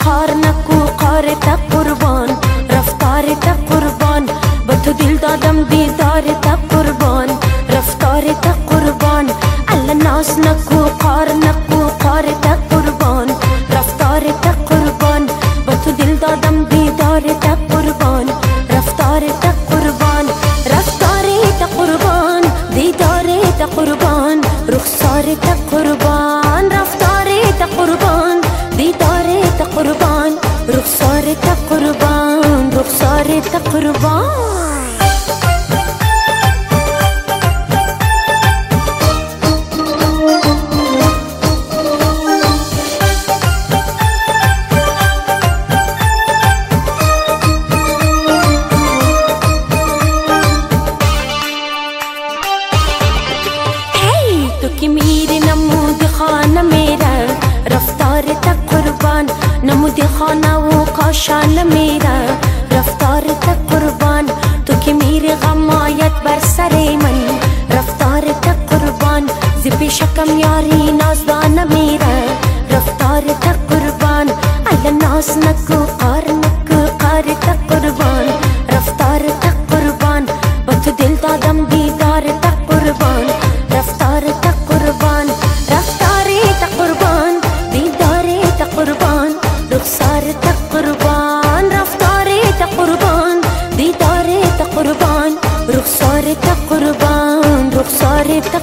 قار نکو قار تا قربان رفتار تا قربان. به تو دل دادم دیدار تا قربان رفتار تا قربان. الله ناس نکو قار نکو قار تا قربان رفتار تا قربان. به تو دل دادم دیدار تا قربان رفتار تا قربان. رفتار تا قربان دیدار تا قربان رخسار تا قربان. قربان. تو میری نمود خانه میره. رفتار تا قربان. نمود خانه و کاشان میره. رفتار تا قربان تو که میری غمایت بر سر من. رفتار تا قربان زی پیشکم یاری نازدان میره. رفتار تا قربان رخسار تا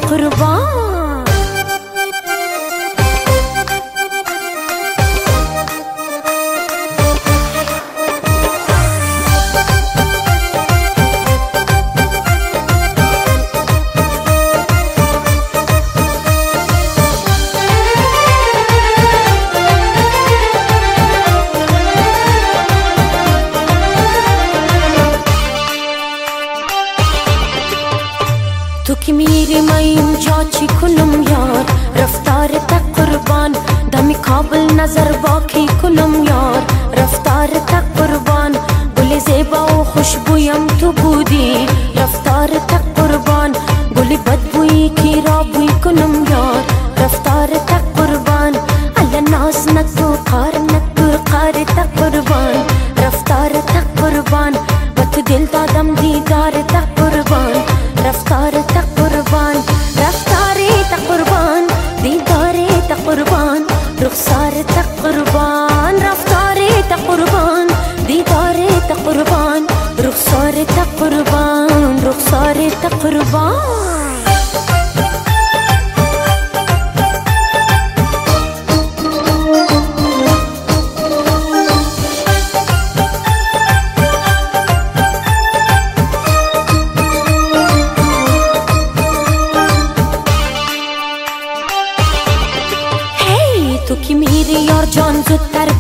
تو که میری من اینجا کنم یار؟ رفتار تا قربان دمی کابل نظر باقی کنم یار؟ رفتار تا قربان گل زیبا و خوشبویم تو بودی. رفتار تا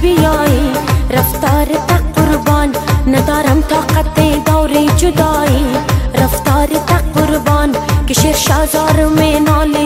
بیایی رفتار تا قربان ندارم طاقت دور جدایی. رفتار تا قربان که شیر شازار می نالی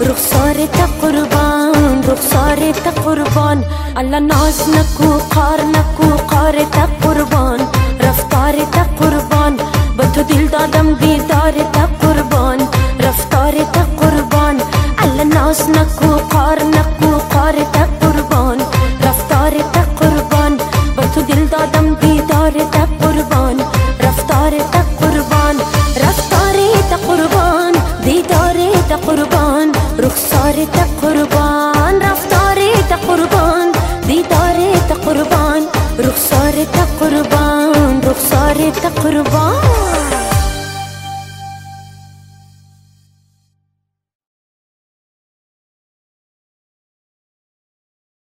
رخسار تا قربان رخسار تا قربان. الله ناز نکو قار نکو قار تا قربان. رفتار تا قربان با تو دل دادم دیدار تا قربان. رفتار تا قربان الله ناز نکو قار نکو قار تا قربان. رفتار تا قربان با تو دل دادم دیدار تا قربان. رفتار تا قربان رفتار تا قربان دیدار تا قربان. رخسار تا قربان رفتار تا قربان دیدار تا قربان رخسار تا قربان رخسار تا قربان.